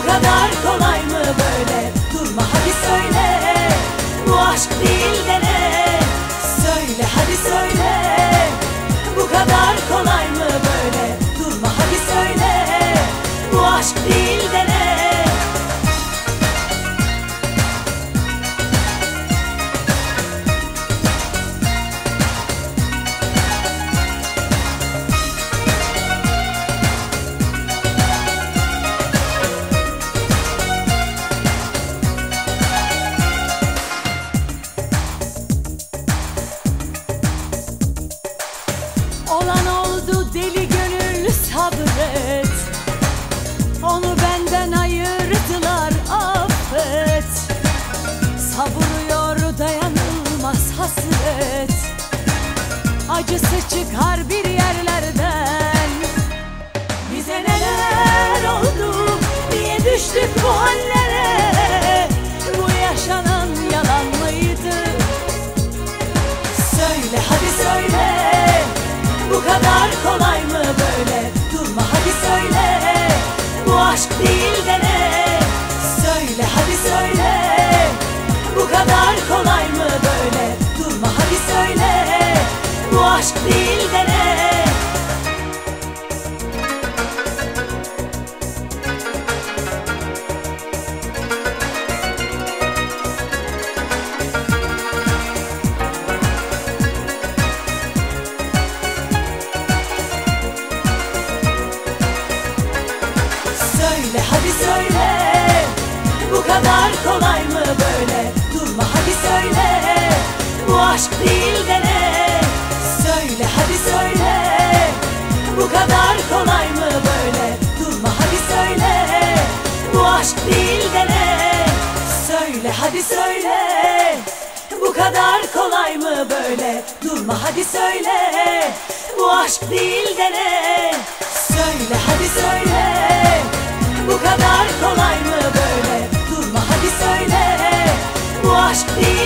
kadar kolay mı böyle? Durma hadi söyle. Bu aşk değil de ne Söyle hadi söyle. Bu kadar kolay mı böyle? Durma hadi söyle. Bu aşk değil de deli gönül sabret. Onu benden ayırdılar affet. Savuruyor dayanılmaz hasret. Acısı çıkar bir yerlerden. Bize neler oldu Niye düştük bu hallere aşk değil de ne Söyle hadi söyle. Bu kadar kolay mı böyle? Durma hadi söyle. Bu aşk değil Söyle hadi söyle Bu kadar kolay mı böyle? Durma hadi söyle Bu aşk değil de ne Söyle hadi söyle Bu kadar kolay mı böyle? Durma hadi söyle Bu aşk değil de ne Söyle hadi söyle Bu kadar kolay mı böyle? Durma hadi söyle Bu aşk değil de ne Bu